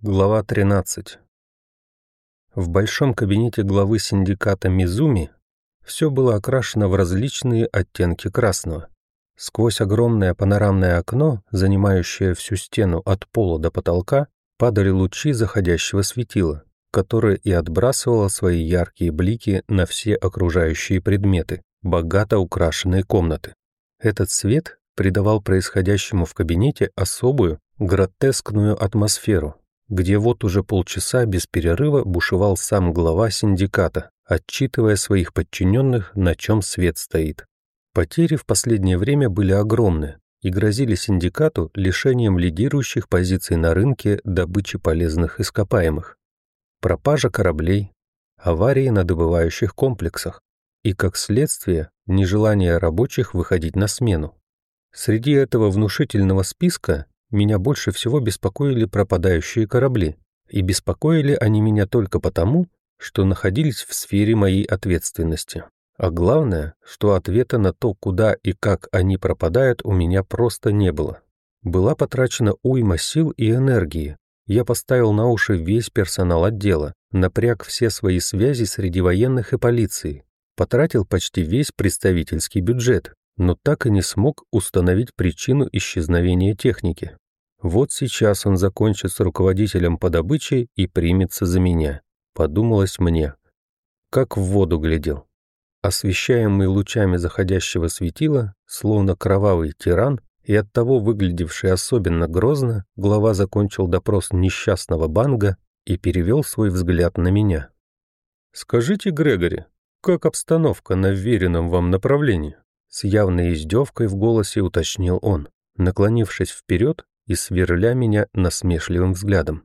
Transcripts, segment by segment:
Глава 13. В большом кабинете главы синдиката Мизуми все было окрашено в различные оттенки красного. Сквозь огромное панорамное окно, занимающее всю стену от пола до потолка, падали лучи заходящего светила, которое и отбрасывало свои яркие блики на все окружающие предметы, богато украшенные комнаты. Этот свет придавал происходящему в кабинете особую, гротескную атмосферу, где вот уже полчаса без перерыва бушевал сам глава синдиката, отчитывая своих подчиненных, на чем свет стоит. Потери в последнее время были огромны и грозили синдикату лишением лидирующих позиций на рынке добычи полезных ископаемых, пропажа кораблей, аварии на добывающих комплексах и, как следствие, нежелание рабочих выходить на смену. Среди этого внушительного списка меня больше всего беспокоили пропадающие корабли, и беспокоили они меня только потому, что находились в сфере моей ответственности. А главное, что ответа на то, куда и как они пропадают, у меня просто не было. Была потрачена уйма сил и энергии. Я поставил на уши весь персонал отдела, напряг все свои связи среди военных и полиции, потратил почти весь представительский бюджет, но так и не смог установить причину исчезновения техники. Вот сейчас он закончит с руководителем по добыче и примется за меня, подумалось мне. Как в воду глядел. Освещаемый лучами заходящего светила, словно кровавый тиран, и оттого выглядевший особенно грозно, глава закончил допрос несчастного банга и перевел свой взгляд на меня. «Скажите, Грегори, как обстановка на веренном вам направлении?» С явной издевкой в голосе уточнил он, наклонившись вперед и сверля меня насмешливым взглядом.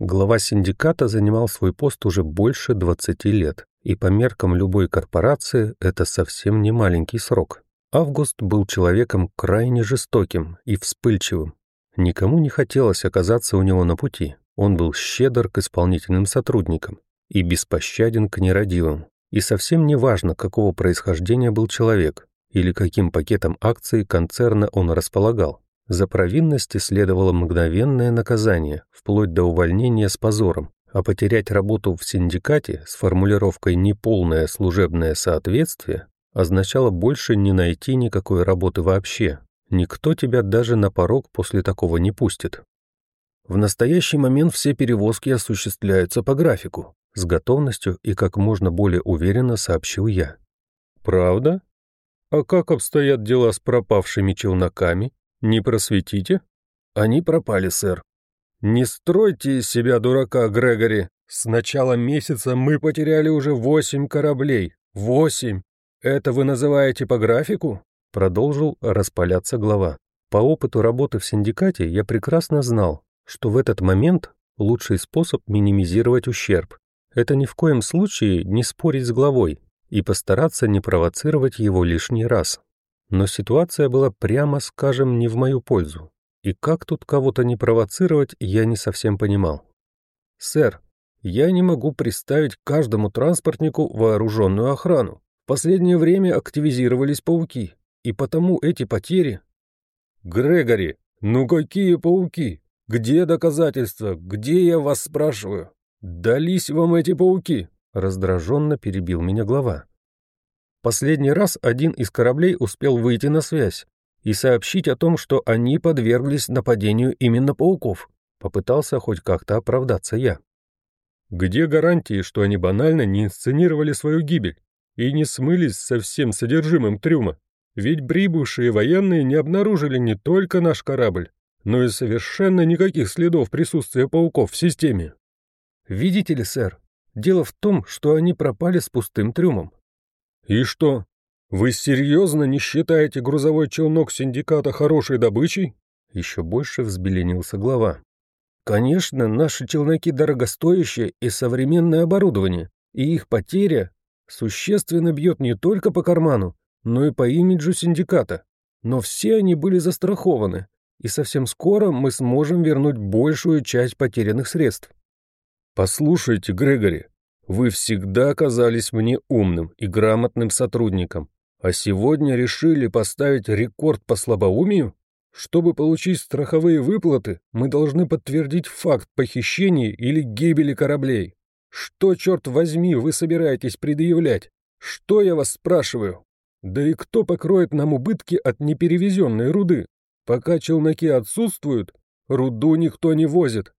Глава синдиката занимал свой пост уже больше 20 лет, и по меркам любой корпорации это совсем не маленький срок. Август был человеком крайне жестоким и вспыльчивым. Никому не хотелось оказаться у него на пути. Он был щедр к исполнительным сотрудникам и беспощаден к нерадивым. И совсем не важно, какого происхождения был человек или каким пакетом акций концерна он располагал. За провинности следовало мгновенное наказание, вплоть до увольнения с позором, а потерять работу в синдикате с формулировкой «неполное служебное соответствие» означало больше не найти никакой работы вообще. Никто тебя даже на порог после такого не пустит. В настоящий момент все перевозки осуществляются по графику, с готовностью и как можно более уверенно сообщил я. Правда? А как обстоят дела с пропавшими челноками? Не просветите? Они пропали, сэр. Не стройте из себя дурака, Грегори. С начала месяца мы потеряли уже восемь кораблей. Восемь! Это вы называете по графику? Продолжил распаляться глава. По опыту работы в синдикате я прекрасно знал, что в этот момент лучший способ минимизировать ущерб. Это ни в коем случае не спорить с главой, и постараться не провоцировать его лишний раз. Но ситуация была, прямо скажем, не в мою пользу. И как тут кого-то не провоцировать, я не совсем понимал. «Сэр, я не могу представить каждому транспортнику вооруженную охрану. В последнее время активизировались пауки, и потому эти потери...» «Грегори, ну какие пауки? Где доказательства? Где я вас спрашиваю? Дались вам эти пауки?» Раздраженно перебил меня глава. Последний раз один из кораблей успел выйти на связь и сообщить о том, что они подверглись нападению именно пауков. Попытался хоть как-то оправдаться я. Где гарантии, что они банально не инсценировали свою гибель и не смылись со всем содержимым трюма? Ведь прибывшие военные не обнаружили не только наш корабль, но и совершенно никаких следов присутствия пауков в системе. Видите ли, сэр, Дело в том, что они пропали с пустым трюмом. И что? Вы серьезно не считаете грузовой челнок синдиката хорошей добычей? Еще больше взбеленился глава. Конечно, наши челноки дорогостоящие и современное оборудование, и их потеря существенно бьет не только по карману, но и по имиджу синдиката. Но все они были застрахованы, и совсем скоро мы сможем вернуть большую часть потерянных средств. «Послушайте, Грегори, вы всегда оказались мне умным и грамотным сотрудником, а сегодня решили поставить рекорд по слабоумию? Чтобы получить страховые выплаты, мы должны подтвердить факт похищения или гибели кораблей. Что, черт возьми, вы собираетесь предъявлять? Что я вас спрашиваю? Да и кто покроет нам убытки от неперевезенной руды? Пока челноки отсутствуют, руду никто не возит,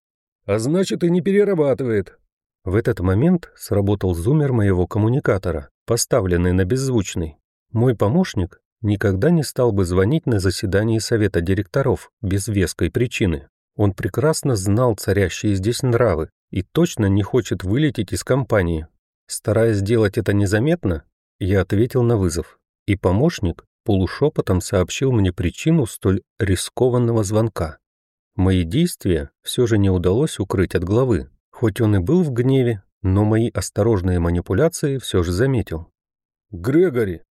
а значит и не перерабатывает. В этот момент сработал зумер моего коммуникатора, поставленный на беззвучный. Мой помощник никогда не стал бы звонить на заседании совета директоров без веской причины. Он прекрасно знал царящие здесь нравы и точно не хочет вылететь из компании. Стараясь сделать это незаметно, я ответил на вызов, и помощник полушепотом сообщил мне причину столь рискованного звонка. Мои действия все же не удалось укрыть от главы, хоть он и был в гневе, но мои осторожные манипуляции все же заметил. «Грегори,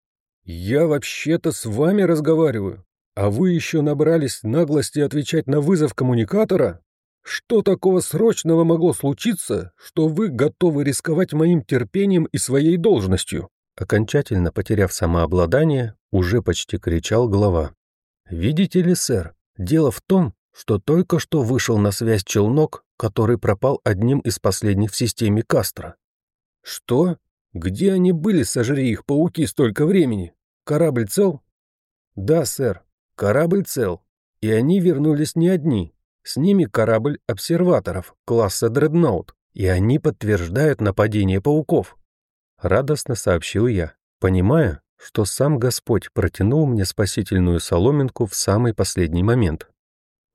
«Я вообще-то с вами разговариваю, а вы еще набрались наглости отвечать на вызов коммуникатора? Что такого срочного могло случиться, что вы готовы рисковать моим терпением и своей должностью?» Окончательно потеряв самообладание, уже почти кричал глава. «Видите ли, сэр, дело в том, что только что вышел на связь челнок, который пропал одним из последних в системе Кастро». «Что? Где они были, сожри их, пауки, столько времени?» Корабль цел? Да, сэр, корабль цел. И они вернулись не одни. С ними корабль обсерваторов класса Дредноут, и они подтверждают нападение пауков. Радостно сообщил я, понимая, что сам Господь протянул мне спасительную соломинку в самый последний момент.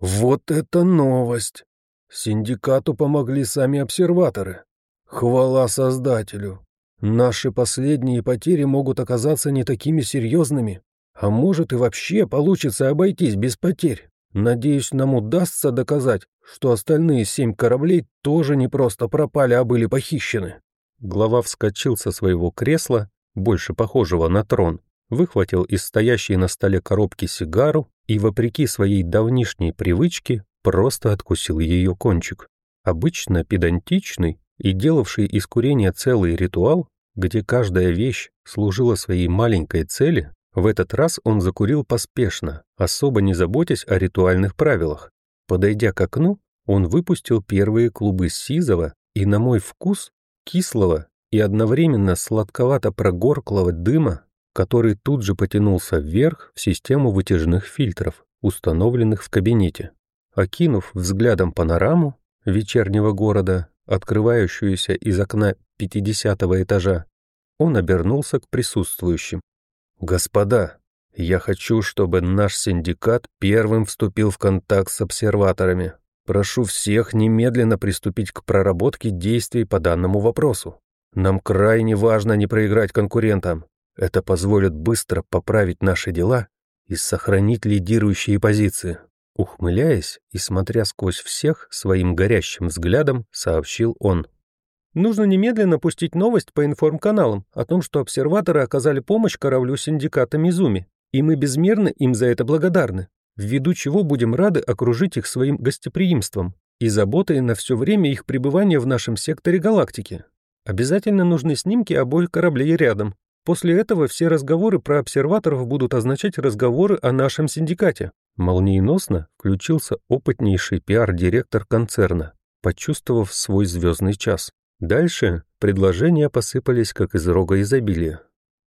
«Вот это новость! Синдикату помогли сами обсерваторы. Хвала Создателю! Наши последние потери могут оказаться не такими серьезными, а может и вообще получится обойтись без потерь. Надеюсь, нам удастся доказать, что остальные семь кораблей тоже не просто пропали, а были похищены». Глава вскочил со своего кресла, больше похожего на трон, выхватил из стоящей на столе коробки сигару и, вопреки своей давнишней привычке, просто откусил ее кончик. Обычно педантичный и делавший из курения целый ритуал, где каждая вещь служила своей маленькой цели, в этот раз он закурил поспешно, особо не заботясь о ритуальных правилах. Подойдя к окну, он выпустил первые клубы сизого и, на мой вкус, кислого и одновременно сладковато-прогорклого дыма, который тут же потянулся вверх в систему вытяжных фильтров, установленных в кабинете. Окинув взглядом панораму вечернего города, открывающуюся из окна пятидесятого этажа, он обернулся к присутствующим. «Господа, я хочу, чтобы наш синдикат первым вступил в контакт с обсерваторами. Прошу всех немедленно приступить к проработке действий по данному вопросу. Нам крайне важно не проиграть конкурентам. Это позволит быстро поправить наши дела и сохранить лидирующие позиции». Ухмыляясь и смотря сквозь всех своим горящим взглядом, сообщил он. Нужно немедленно пустить новость по информканалам о том, что обсерваторы оказали помощь кораблю синдиката Мизуми, и мы безмерно им за это благодарны, ввиду чего будем рады окружить их своим гостеприимством и заботой на все время их пребывания в нашем секторе галактики. Обязательно нужны снимки обоих кораблей рядом. После этого все разговоры про обсерваторов будут означать разговоры о нашем синдикате. Молниеносно включился опытнейший пиар-директор концерна, почувствовав свой звездный час. Дальше предложения посыпались как из рога изобилия,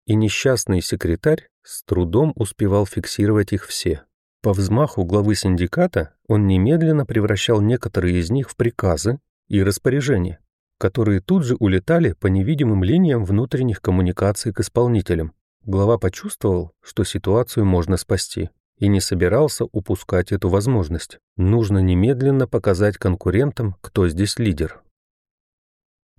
и несчастный секретарь с трудом успевал фиксировать их все. По взмаху главы синдиката он немедленно превращал некоторые из них в приказы и распоряжения, которые тут же улетали по невидимым линиям внутренних коммуникаций к исполнителям. Глава почувствовал, что ситуацию можно спасти, и не собирался упускать эту возможность. Нужно немедленно показать конкурентам, кто здесь лидер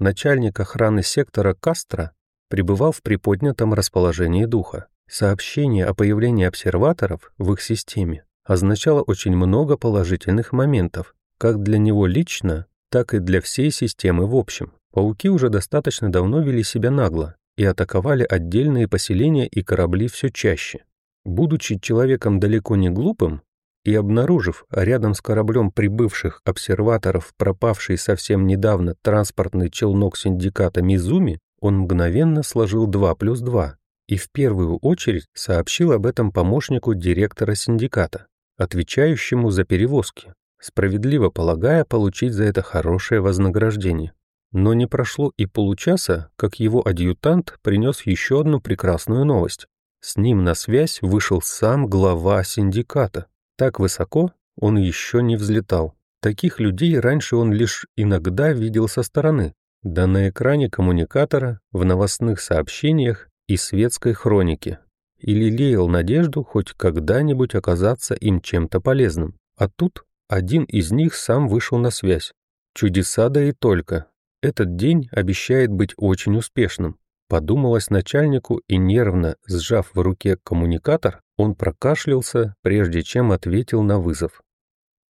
начальник охраны сектора Кастро пребывал в приподнятом расположении духа. Сообщение о появлении обсерваторов в их системе означало очень много положительных моментов, как для него лично, так и для всей системы в общем. Пауки уже достаточно давно вели себя нагло и атаковали отдельные поселения и корабли все чаще. Будучи человеком далеко не глупым, и обнаружив рядом с кораблем прибывших обсерваторов пропавший совсем недавно транспортный челнок синдиката Мизуми, он мгновенно сложил 2 плюс 2 и в первую очередь сообщил об этом помощнику директора синдиката. отвечающему за перевозки, справедливо полагая получить за это хорошее вознаграждение. Но не прошло и получаса, как его адъютант принес еще одну прекрасную новость. С ним на связь вышел сам глава синдиката. Так высоко он еще не взлетал. Таких людей раньше он лишь иногда видел со стороны, да на экране коммуникатора, в новостных сообщениях и светской хронике. И лелеял надежду хоть когда-нибудь оказаться им чем-то полезным. А тут один из них сам вышел на связь. Чудеса да и только. Этот день обещает быть очень успешным. Подумалось начальнику и нервно, сжав в руке коммуникатор, он прокашлялся, прежде чем ответил на вызов.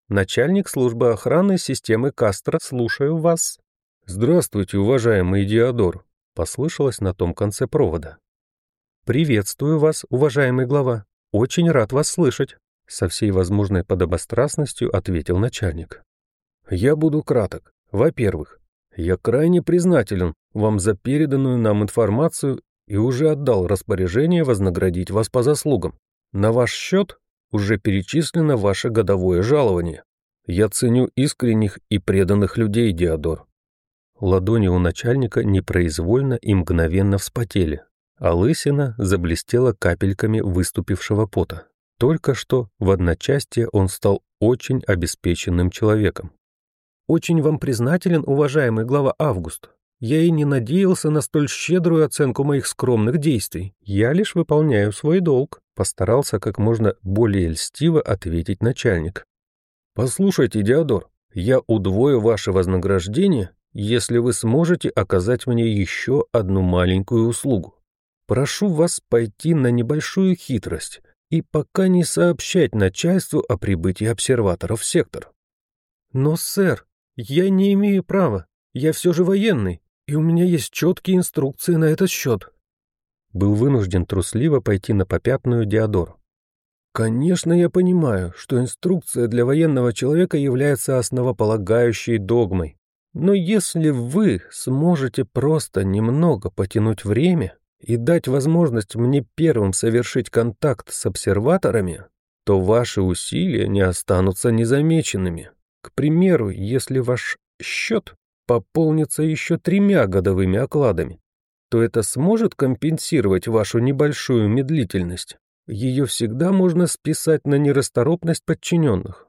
«Начальник службы охраны системы Кастро, слушаю вас». «Здравствуйте, уважаемый Диодор», — послышалось на том конце провода. «Приветствую вас, уважаемый глава. Очень рад вас слышать», — со всей возможной подобострастностью ответил начальник. «Я буду краток. Во-первых, я крайне признателен вам за переданную нам информацию и уже отдал распоряжение вознаградить вас по заслугам. На ваш счет уже перечислено ваше годовое жалование. Я ценю искренних и преданных людей, Диодор». Ладони у начальника непроизвольно и мгновенно вспотели, а лысина заблестела капельками выступившего пота. Только что в одночасье он стал очень обеспеченным человеком. Очень вам признателен, уважаемый глава Август. Я и не надеялся на столь щедрую оценку моих скромных действий. Я лишь выполняю свой долг», — постарался как можно более льстиво ответить начальник. «Послушайте, Диодор, я удвою ваше вознаграждение, если вы сможете оказать мне еще одну маленькую услугу. Прошу вас пойти на небольшую хитрость и пока не сообщать начальству о прибытии обсерваторов в сектор». «Но, сэр, «Я не имею права. Я все же военный, и у меня есть четкие инструкции на этот счет». Был вынужден трусливо пойти на попятную Диодор. «Конечно, я понимаю, что инструкция для военного человека является основополагающей догмой. Но если вы сможете просто немного потянуть время и дать возможность мне первым совершить контакт с обсерваторами, то ваши усилия не останутся незамеченными. К примеру, если ваш счет пополнится еще тремя годовыми окладами, то это сможет компенсировать вашу небольшую медлительность. Ее всегда можно списать на нерасторопность подчиненных.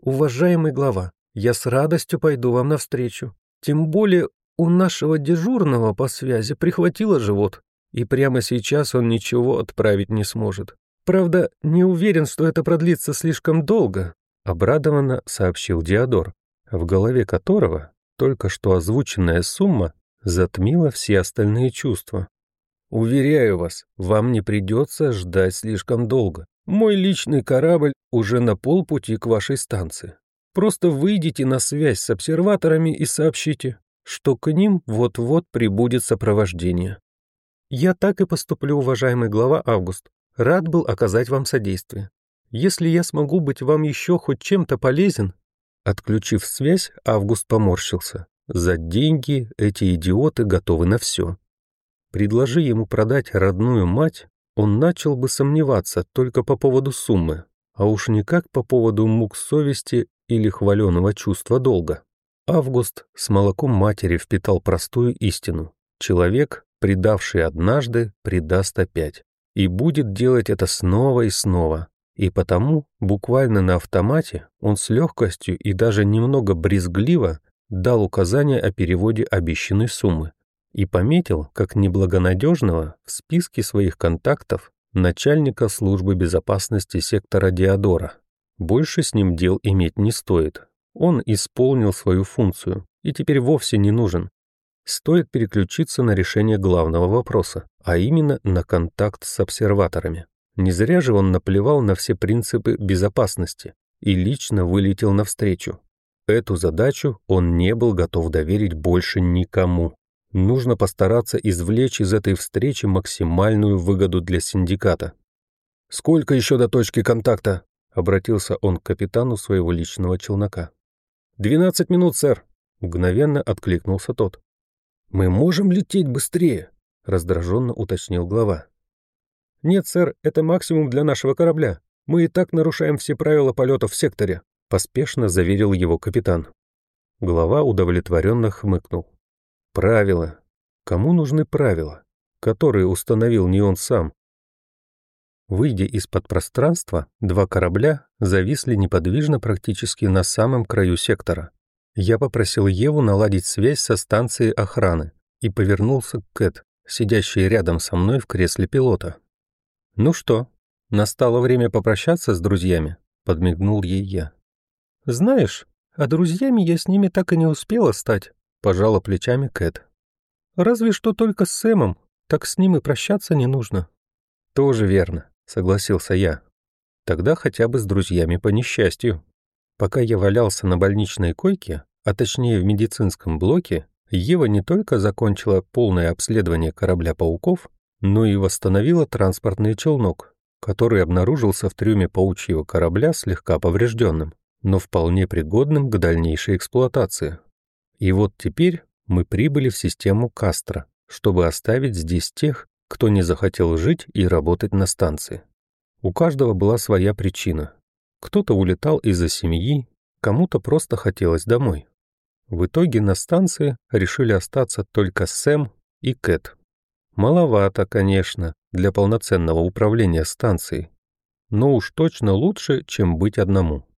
Уважаемый глава, я с радостью пойду вам навстречу. Тем более у нашего дежурного по связи прихватило живот, и прямо сейчас он ничего отправить не сможет. Правда, не уверен, что это продлится слишком долго, Обрадованно сообщил Диодор, в голове которого только что озвученная сумма затмила все остальные чувства. «Уверяю вас, вам не придется ждать слишком долго. Мой личный корабль уже на полпути к вашей станции. Просто выйдите на связь с обсерваторами и сообщите, что к ним вот-вот прибудет сопровождение». «Я так и поступлю, уважаемый глава Август. Рад был оказать вам содействие. Если я смогу быть вам еще хоть чем-то полезен...» Отключив связь, Август поморщился. За деньги эти идиоты готовы на все. Предложи ему продать родную мать, он начал бы сомневаться только по поводу суммы, а уж никак по поводу мук совести или хваленого чувства долга. Август с молоком матери впитал простую истину. Человек, предавший однажды, предаст опять. И будет делать это снова и снова, и потому, буквально на автомате, он с легкостью и даже немного брезгливо дал указание о переводе обещанной суммы и пометил как неблагонадежного в списке своих контактов начальника службы безопасности сектора Диодора. Больше с ним дел иметь не стоит. Он исполнил свою функцию и теперь вовсе не нужен. Стоит переключиться на решение главного вопроса, а именно на контакт с обсерваторами. Не зря же он наплевал на все принципы безопасности и лично вылетел навстречу. Эту задачу он не был готов доверить больше никому. Нужно постараться извлечь из этой встречи максимальную выгоду для синдиката. «Сколько еще до точки контакта?» — обратился он к капитану своего личного челнока. «Двенадцать минут, сэр», — мгновенно откликнулся тот. «Мы можем лететь быстрее», — раздраженно уточнил глава. «Нет, сэр, это максимум для нашего корабля. Мы и так нарушаем все правила полета в секторе», — поспешно заверил его капитан. Глава удовлетворенно хмыкнул. «Правила. Кому нужны правила, которые установил не он сам?» Выйдя из-под пространства, два корабля зависли неподвижно практически на самом краю сектора. Я попросил Еву наладить связь со станцией охраны и повернулся к Кэт, сидящей рядом со мной в кресле пилота. «Ну что, настало время попрощаться с друзьями?» — подмигнул ей я. «Знаешь, а друзьями я с ними так и не успела стать», — пожала плечами Кэт. «Разве что только с Сэмом, так с ним и прощаться не нужно». «Тоже верно», — согласился я. «Тогда хотя бы с друзьями по несчастью». Пока я валялся на больничной койке, а точнее в медицинском блоке, Ева не только закончила полное обследование корабля «Пауков», но и восстановила транспортный челнок, который обнаружился в трюме паучьего корабля слегка поврежденным, но вполне пригодным к дальнейшей эксплуатации. И вот теперь мы прибыли в систему Кастро, чтобы оставить здесь тех, кто не захотел жить и работать на станции. У каждого была своя причина. Кто-то улетал из-за семьи, кому-то просто хотелось домой. В итоге на станции решили остаться только Сэм и Кэт. Маловато, конечно, для полноценного управления станцией, но уж точно лучше, чем быть одному.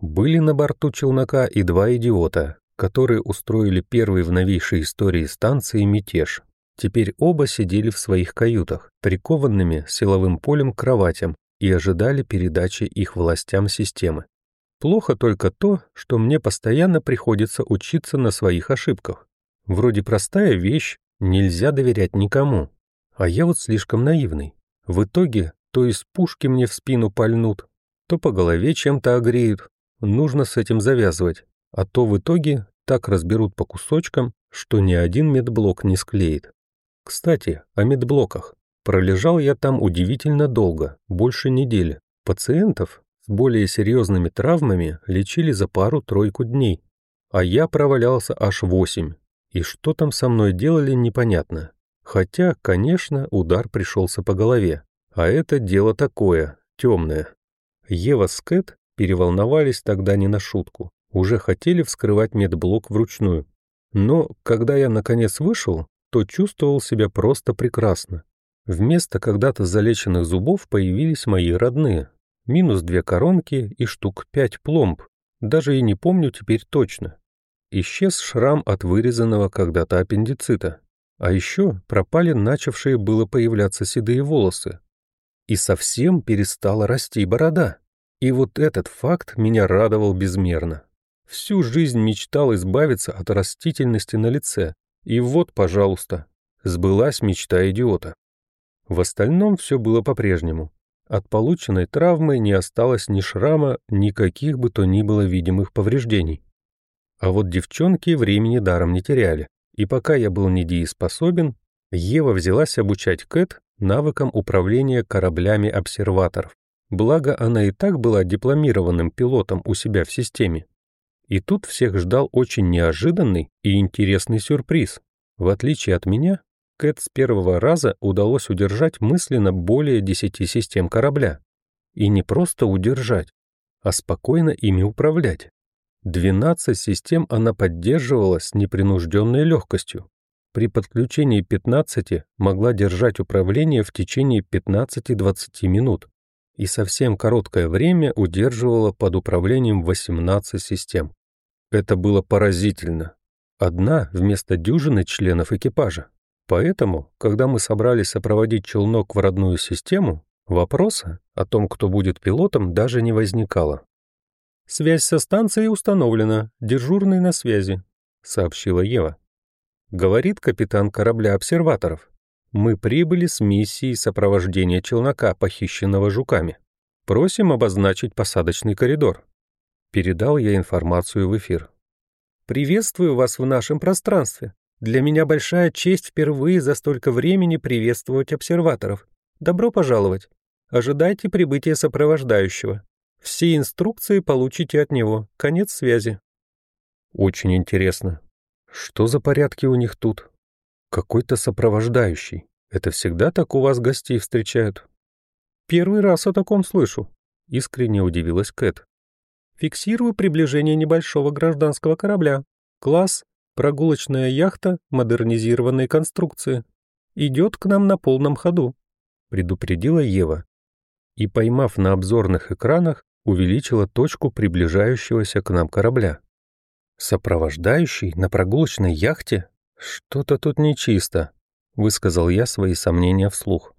Были на борту челнока и два идиота, которые устроили первый в новейшей истории станции мятеж. Теперь оба сидели в своих каютах, прикованными силовым полем к кроватям и ожидали передачи их властям системы. Плохо только то, что мне постоянно приходится учиться на своих ошибках. Вроде простая вещь, нельзя доверять никому. А я вот слишком наивный. В итоге то из пушки мне в спину пальнут, то по голове чем-то огреют. Нужно с этим завязывать, а то в итоге так разберут по кусочкам, что ни один медблок не склеит. Кстати, о медблоках. Пролежал я там удивительно долго, больше недели. Пациентов с более серьезными травмами лечили за пару-тройку дней, а я провалялся аж восемь. И что там со мной делали, непонятно. Хотя, конечно, удар пришелся по голове. А это дело такое, темное. Ева с Кэт переволновались тогда не на шутку. Уже хотели вскрывать медблок вручную. Но, когда я наконец вышел, то чувствовал себя просто прекрасно. Вместо когда-то залеченных зубов появились мои родные. Минус две коронки и штук пять пломб. Даже и не помню теперь точно. Исчез шрам от вырезанного когда-то аппендицита. А еще пропали начавшие было появляться седые волосы. И совсем перестала расти борода. И вот этот факт меня радовал безмерно. Всю жизнь мечтал избавиться от растительности на лице. И вот, пожалуйста, сбылась мечта идиота. В остальном все было по-прежнему. От полученной травмы не осталось ни шрама, никаких бы то ни было видимых повреждений. А вот девчонки времени даром не теряли. И пока я был недееспособен, Ева взялась обучать Кэт навыкам управления кораблями обсерваторов. Благо, она и так была дипломированным пилотом у себя в системе. И тут всех ждал очень неожиданный и интересный сюрприз. В отличие от меня, Кэт с первого раза удалось удержать мысленно более десяти систем корабля. И не просто удержать, а спокойно ими управлять. 12 систем она поддерживала с непринужденной легкостью. При подключении 15 могла держать управление в течение 15-20 минут и совсем короткое время удерживала под управлением 18 систем. Это было поразительно. Одна вместо дюжины членов экипажа. Поэтому, когда мы собрались сопроводить челнок в родную систему, вопроса о том, кто будет пилотом, даже не возникало. «Связь со станцией установлена, дежурный на связи», — сообщила Ева. Говорит капитан корабля обсерваторов. «Мы прибыли с миссией сопровождения челнока, похищенного жуками. Просим обозначить посадочный коридор». Передал я информацию в эфир. «Приветствую вас в нашем пространстве. Для меня большая честь впервые за столько времени приветствовать обсерваторов. Добро пожаловать. Ожидайте прибытия сопровождающего. Все инструкции получите от него. Конец связи. Очень интересно. Что за порядки у них тут? Какой-то сопровождающий. Это всегда так у вас гостей встречают? Первый раз о таком слышу. искренне удивилась Кэт. Фиксирую приближение небольшого гражданского корабля. Класс Прогулочная яхта модернизированной конструкции. Идет к нам на полном ходу», — предупредила Ева. И, поймав на обзорных экранах, увеличила точку приближающегося к нам корабля. «Сопровождающий на прогулочной яхте? Что-то тут нечисто», — высказал я свои сомнения вслух.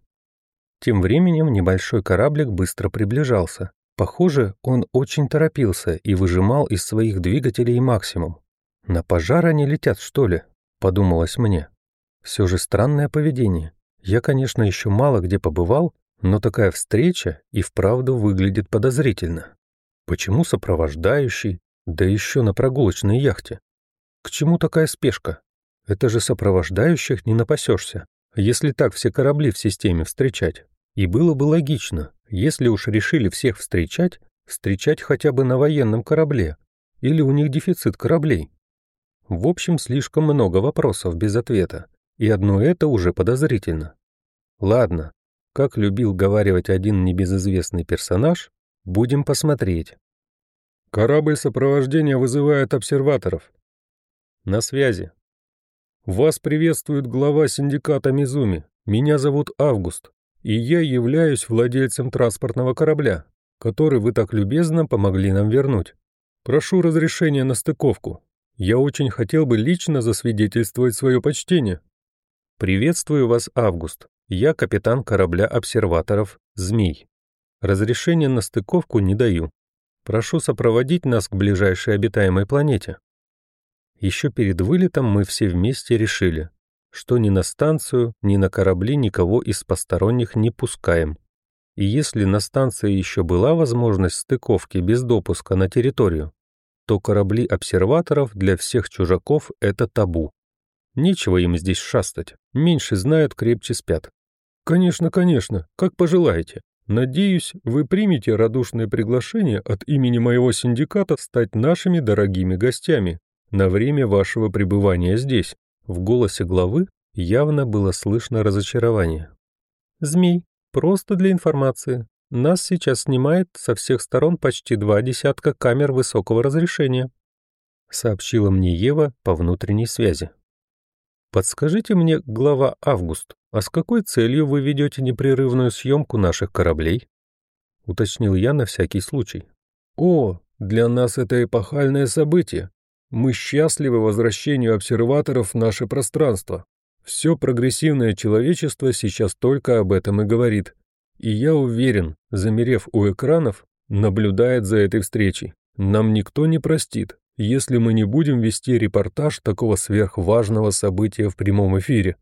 Тем временем небольшой кораблик быстро приближался. Похоже, он очень торопился и выжимал из своих двигателей максимум. «На пожар они летят, что ли?» — подумалось мне. Все же странное поведение. Я, конечно, еще мало где побывал, но такая встреча и вправду выглядит подозрительно. Почему сопровождающий, да еще на прогулочной яхте? К чему такая спешка? Это же сопровождающих не напасешься, если так все корабли в системе встречать. И было бы логично, если уж решили всех встречать, встречать хотя бы на военном корабле. Или у них дефицит кораблей. В общем, слишком много вопросов без ответа, и одно это уже подозрительно. Ладно, как любил говаривать один небезызвестный персонаж, будем посмотреть. Корабль сопровождения вызывает обсерваторов. На связи. Вас приветствует глава синдиката Мизуми. Меня зовут Август, и я являюсь владельцем транспортного корабля, который вы так любезно помогли нам вернуть. Прошу разрешения на стыковку. Я очень хотел бы лично засвидетельствовать свое почтение. Приветствую вас, Август. Я капитан корабля обсерваторов «Змей». Разрешения на стыковку не даю. Прошу сопроводить нас к ближайшей обитаемой планете. Еще перед вылетом мы все вместе решили, что ни на станцию, ни на корабли никого из посторонних не пускаем. И если на станции еще была возможность стыковки без допуска на территорию, то корабли обсерваторов для всех чужаков — это табу. Нечего им здесь шастать, меньше знают, крепче спят. Конечно, конечно, как пожелаете. Надеюсь, вы примете радушное приглашение от имени моего синдиката стать нашими дорогими гостями на время вашего пребывания здесь. В голосе главы явно было слышно разочарование. «Змей, просто для информации. Нас сейчас снимает со всех сторон почти два десятка камер высокого разрешения», сообщила мне Ева по внутренней связи. «Подскажите мне, глава Август, а с какой целью вы ведете непрерывную съемку наших кораблей?» уточнил я на всякий случай. «О, для нас это эпохальное событие. Мы счастливы возвращению обсерваторов в наше пространство. Все прогрессивное человечество сейчас только об этом и говорит. И я уверен, замерев у экранов, наблюдает за этой встречей. Нам никто не простит, если мы не будем вести репортаж такого сверхважного события в прямом эфире.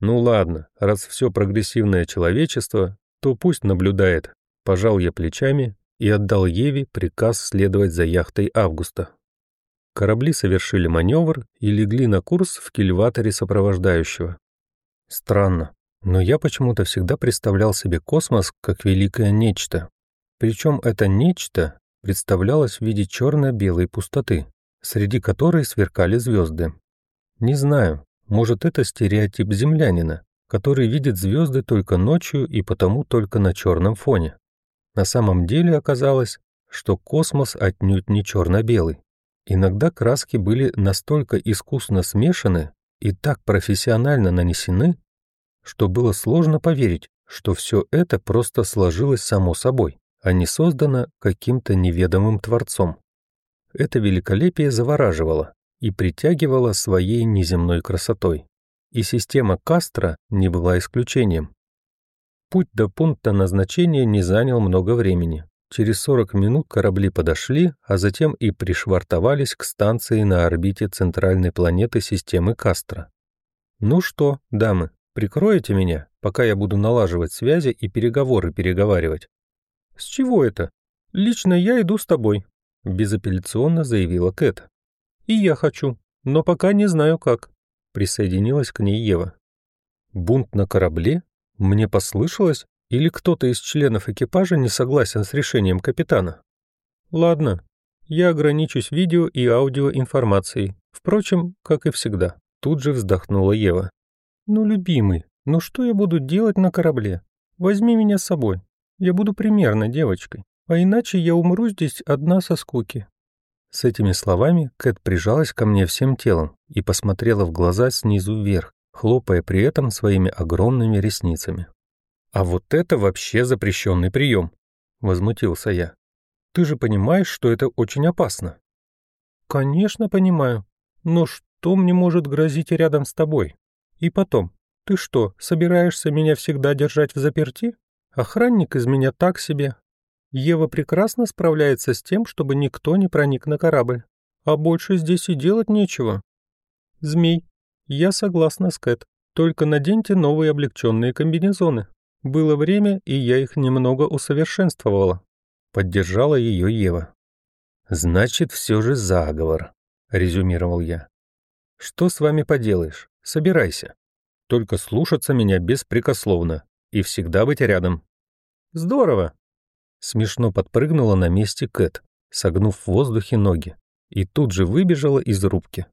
Ну ладно, раз все прогрессивное человечество, то пусть наблюдает. Пожал я плечами и отдал Еве приказ следовать за яхтой Августа. Корабли совершили маневр и легли на курс в кильваторе сопровождающего. Странно, но я почему-то всегда представлял себе космос как великое нечто. Причем это нечто представлялось в виде черно-белой пустоты, среди которой сверкали звезды. Не знаю, может это стереотип землянина, который видит звезды только ночью и потому только на черном фоне. На самом деле оказалось, что космос отнюдь не черно-белый. Иногда краски были настолько искусно смешаны и так профессионально нанесены, что было сложно поверить, что все это просто сложилось само собой, а не создано каким-то неведомым творцом. Это великолепие завораживало и притягивало своей неземной красотой. И система Кастро не была исключением. Путь до пункта назначения не занял много времени. Через 40 минут корабли подошли, а затем и пришвартовались к станции на орбите центральной планеты системы Кастро. «Ну что, дамы, Прикроете меня, пока я буду налаживать связи и переговоры переговаривать?» «С чего это? Лично я иду с тобой», — безапелляционно заявила Кэт. «И я хочу, но пока не знаю как», — присоединилась к ней Ева. «Бунт на корабле? Мне послышалось? Или кто-то из членов экипажа не согласен с решением капитана?» «Ладно, я ограничусь видео и аудиоинформацией. Впрочем, как и всегда», — тут же вздохнула Ева. «Ну, любимый, ну что я буду делать на корабле? Возьми меня с собой. Я буду примерно девочкой. А иначе я умру здесь одна со скуки». С этими словами Кэт прижалась ко мне всем телом и посмотрела в глаза снизу вверх, хлопая при этом своими огромными ресницами. «А вот это вообще запрещенный прием!» — возмутился я. «Ты же понимаешь, что это очень опасно?» «Конечно понимаю. Но что мне может грозить рядом с тобой? И потом, ты что, собираешься меня всегда держать в заперти? Охранник из меня так себе. Ева прекрасно справляется с тем, чтобы никто не проник на корабль. А больше здесь и делать нечего. Змей, я согласна с Кэт. Только наденьте новые облегченные комбинезоны. Было время, и я их немного усовершенствовала. Поддержала ее Ева. «Значит, все же заговор», — резюмировал я. «Что с вами поделаешь? Собирайся. Только слушаться меня беспрекословно и всегда быть рядом». «Здорово!» Смешно подпрыгнула на месте Кэт, согнув в воздухе ноги, и тут же выбежала из рубки.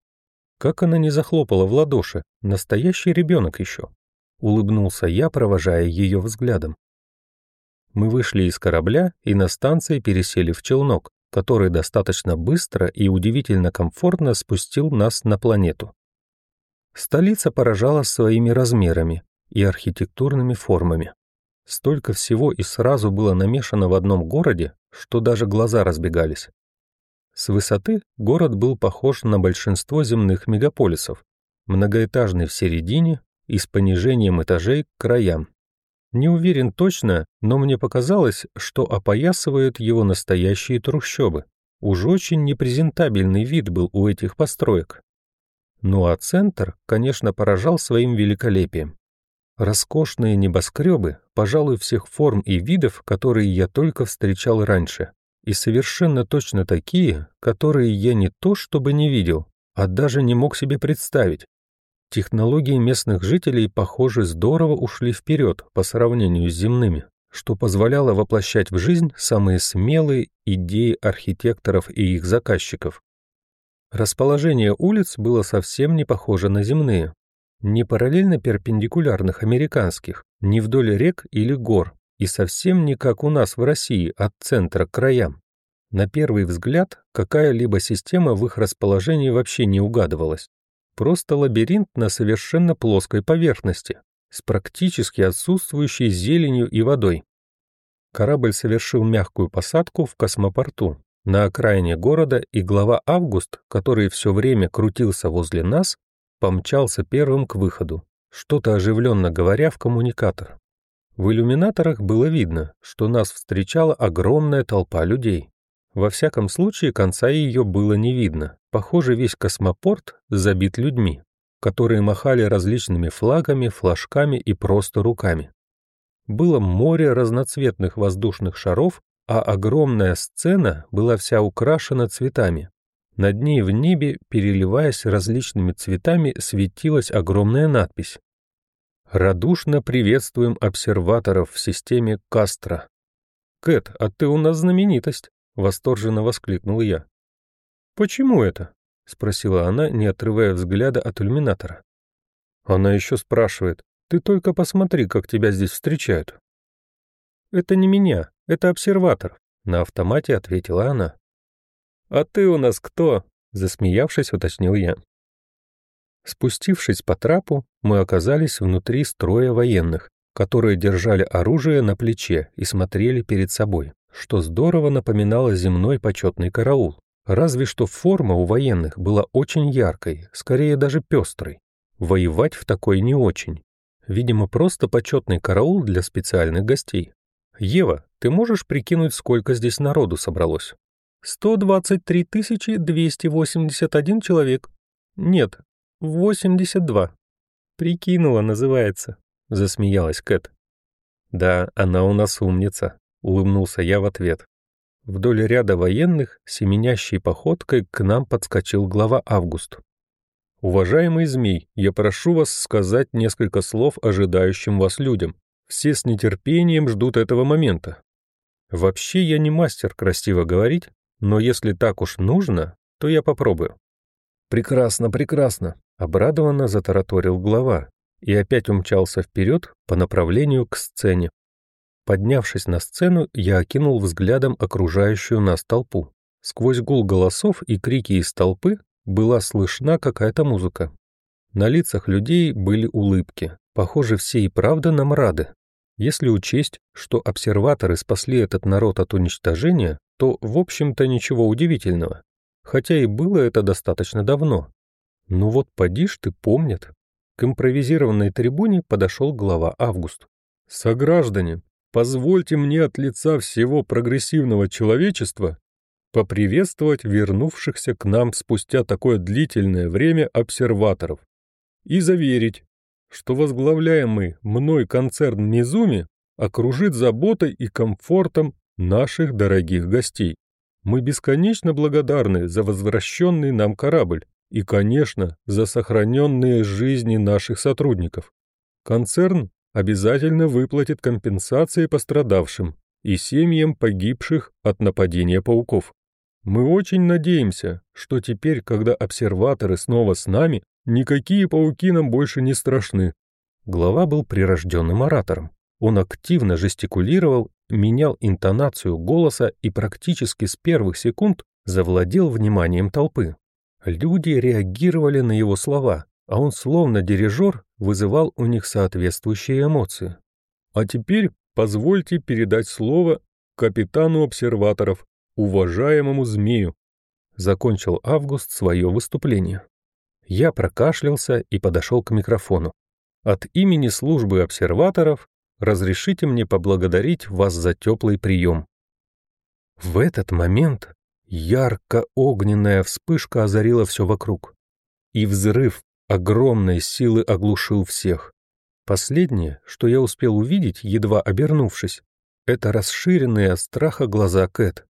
Как она не захлопала в ладоши, настоящий ребенок еще. Улыбнулся я, провожая ее взглядом. Мы вышли из корабля и на станции пересели в челнок, который достаточно быстро и удивительно комфортно спустил нас на планету. Столица поражала своими размерами и архитектурными формами. Столько всего и сразу было намешано в одном городе, что даже глаза разбегались. С высоты город был похож на большинство земных мегаполисов, многоэтажный в середине и с понижением этажей к краям. Не уверен точно, но мне показалось, что опоясывают его настоящие трущобы. Уж очень непрезентабельный вид был у этих построек. Ну а центр, конечно, поражал своим великолепием. Роскошные небоскребы, пожалуй, всех форм и видов, которые я только встречал раньше, и совершенно точно такие, которые я не то чтобы не видел, а даже не мог себе представить. Технологии местных жителей, похоже, здорово ушли вперед по сравнению с земными, что позволяло воплощать в жизнь самые смелые идеи архитекторов и их заказчиков. Расположение улиц было совсем не похоже на земные, не параллельно перпендикулярных американских, не вдоль рек или гор, и совсем не как у нас в России от центра к краям. На первый взгляд какая-либо система в их расположении вообще не угадывалась. Просто лабиринт на совершенно плоской поверхности, с практически отсутствующей зеленью и водой. Корабль совершил мягкую посадку в космопорту, на окраине города, и глава Август, который все время крутился возле нас, помчался первым к выходу, что-то оживленно говоря в коммуникатор. В иллюминаторах было видно, что нас встречала огромная толпа людей. Во всяком случае, конца ее было не видно. Похоже, весь космопорт забит людьми, которые махали различными флагами, флажками и просто руками. Было море разноцветных воздушных шаров, а огромная сцена была вся украшена цветами, над ней в небе, переливаясь различными цветами, светилась огромная надпись. «Радушно приветствуем обсерваторов в системе Кастро». «Кэт, а ты у нас знаменитость!» — восторженно воскликнул я. «Почему это?» — спросила она, не отрывая взгляда от иллюминатора. Она еще спрашивает, «Ты только посмотри, как тебя здесь встречают». «Это не меня, это обсерватор», — на автомате ответила она. «А ты у нас кто?» — засмеявшись, уточнил я. Спустившись по трапу, мы оказались внутри строя военных, которые держали оружие на плече и смотрели перед собой, что здорово напоминало земной почетный караул. Разве что форма у военных была очень яркой, скорее даже пестрой. Воевать в такой не очень. Видимо, просто почетный караул для специальных гостей. «Ева, ты можешь прикинуть, сколько здесь народу собралось?» 123 281 человек. Нет, 82. Прикинула, называется, засмеялась Кэт. Да, она у нас умница, улыбнулся я в ответ. Вдоль ряда военных, семенящей походкой, к нам подскочил глава Август. «Уважаемый змей, я прошу вас сказать несколько слов ожидающим вас людям. Все с нетерпением ждут этого момента. Вообще я не мастер красиво говорить, но если так уж нужно, то я попробую». «Прекрасно, прекрасно», — обрадованно затараторил глава и опять умчался вперед по направлению к сцене. Поднявшись на сцену, я окинул взглядом окружающую нас толпу. Сквозь гул голосов и крики из толпы была слышна какая-то музыка. На лицах людей были улыбки. Похоже, все и правда нам рады. Если учесть, что обсерваторы спасли этот народ от уничтожения, то, в общем-то, ничего удивительного. Хотя и было это достаточно давно. Ну вот поди ж ты помнит. К импровизированной трибуне подошел глава Август. «Сограждане, позвольте мне от лица всего прогрессивного человечества поприветствовать вернувшихся к нам спустя такое длительное время обсерваторов и заверить, что возглавляемый мной концерн Мизуми окружит заботой и комфортом наших дорогих гостей. Мы бесконечно благодарны за возвращенный нам корабль и, конечно, за сохраненные жизни наших сотрудников. Концерн обязательно выплатит компенсации пострадавшим и семьям погибших от нападения пауков. Мы очень надеемся, что теперь, когда обсерваторы снова с нами, никакие пауки нам больше не страшны. Глава был прирожденным оратором. Он активно жестикулировал, менял интонацию голоса и практически с первых секунд завладел вниманием толпы. Люди реагировали на его слова, а он словно дирижер вызывал у них соответствующие эмоции. А теперь позвольте передать слово капитану обсерваторов уважаемому змею!» Закончил Август свое выступление. Я прокашлялся и подошел к микрофону. От имени службы обсерваторов разрешите мне поблагодарить вас за теплый прием. В этот момент ярко-огненная вспышка озарила все вокруг. И взрыв огромной силы оглушил всех. Последнее, что я успел увидеть, едва обернувшись, это расширенные от страха глаза Кэт.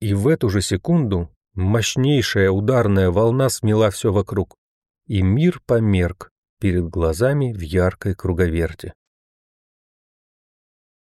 И в эту же секунду мощнейшая ударная волна смела все вокруг, и мир померк перед глазами в яркой круговерте.